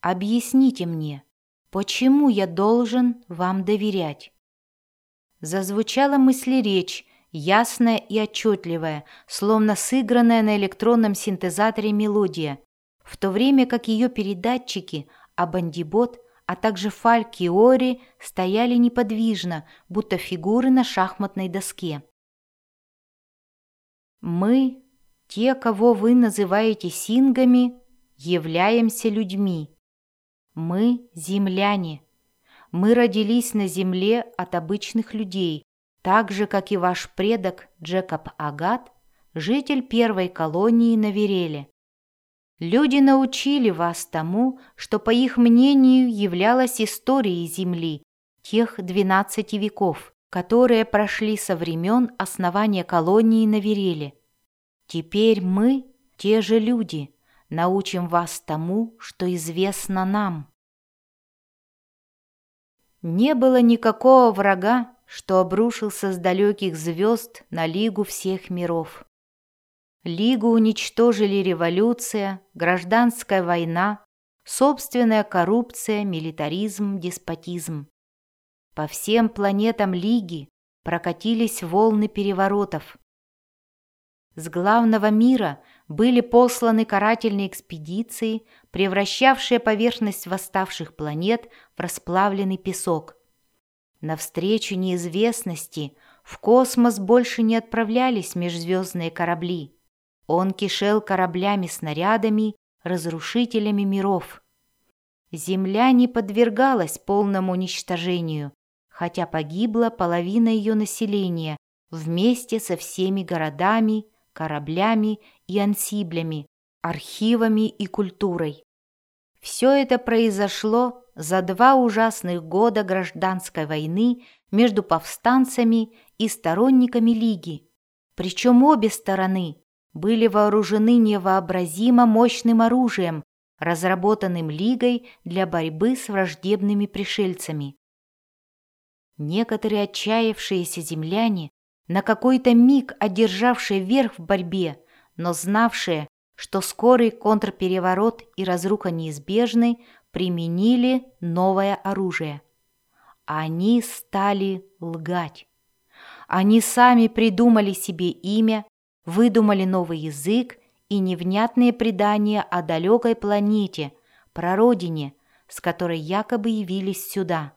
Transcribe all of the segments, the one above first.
объясните мне, почему я должен вам доверять?» Зазвучала мыслеречь, ясная и отчетливая, словно сыгранная на электронном синтезаторе мелодия, в то время как ее передатчики, абандибот, а также фальки и ори стояли неподвижно, будто фигуры на шахматной доске. Мы, те, кого вы называете сингами, являемся людьми. Мы – земляне. Мы родились на земле от обычных людей, так же, как и ваш предок Джекоб Агат, житель первой колонии на Вереле. Люди научили вас тому, что, по их мнению, являлось историей Земли, тех двенадцати веков, которые прошли со времен основания колонии на Вереле. Теперь мы, те же люди, научим вас тому, что известно нам. Не было никакого врага, что обрушился с далеких звезд на Лигу всех миров. Лигу уничтожили революция, гражданская война, собственная коррупция, милитаризм, деспотизм. По всем планетам Лиги прокатились волны переворотов. С главного мира были посланы карательные экспедиции, превращавшие поверхность восставших планет в расплавленный песок. Навстречу неизвестности в космос больше не отправлялись межзвездные корабли. Он кишел кораблями-снарядами, разрушителями миров. Земля не подвергалась полному уничтожению, хотя погибла половина ее населения вместе со всеми городами, кораблями и ансиблями, архивами и культурой. Все это произошло за два ужасных года гражданской войны между повстанцами и сторонниками Лиги. Причем обе стороны были вооружены невообразимо мощным оружием, разработанным Лигой для борьбы с враждебными пришельцами. Некоторые отчаявшиеся земляне, на какой-то миг одержавшие верх в борьбе, но знавшие, что скорый контрпереворот и разруха неизбежны, применили новое оружие. Они стали лгать. Они сами придумали себе имя, выдумали новый язык и невнятные предания о далекой планете, прародине, с которой якобы явились сюда.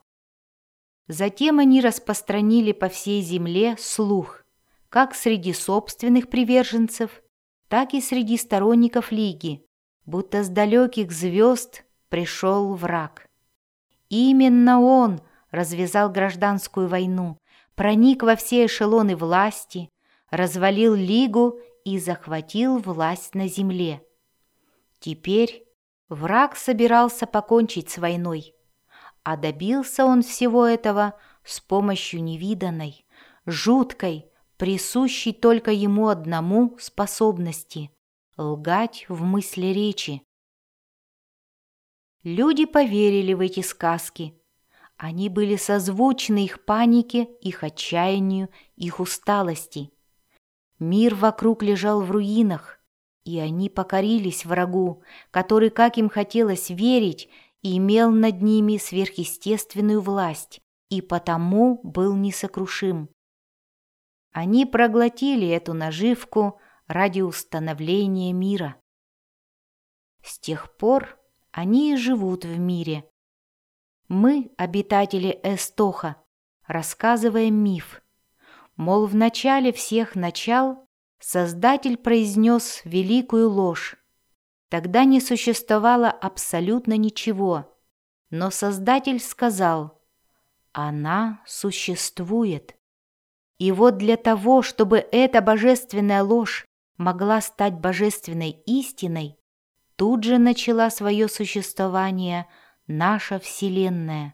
Затем они распространили по всей земле слух, как среди собственных приверженцев, так и среди сторонников Лиги, будто с далеких звезд пришел враг. Именно он развязал гражданскую войну, проник во все эшелоны власти, развалил Лигу и захватил власть на земле. Теперь враг собирался покончить с войной, а добился он всего этого с помощью невиданной, жуткой, присущей только ему одному способности — лгать в мысли речи. Люди поверили в эти сказки. Они были созвучны их панике, их отчаянию, их усталости. Мир вокруг лежал в руинах, и они покорились врагу, который, как им хотелось верить, имел над ними сверхъестественную власть и потому был несокрушим. Они проглотили эту наживку ради установления мира. С тех пор они и живут в мире. Мы, обитатели Эстоха, рассказываем миф. Мол, в начале всех начал Создатель произнес великую ложь. Тогда не существовало абсолютно ничего. Но Создатель сказал, она существует. И вот для того, чтобы эта божественная ложь могла стать божественной истиной, тут же начала свое существование наша Вселенная.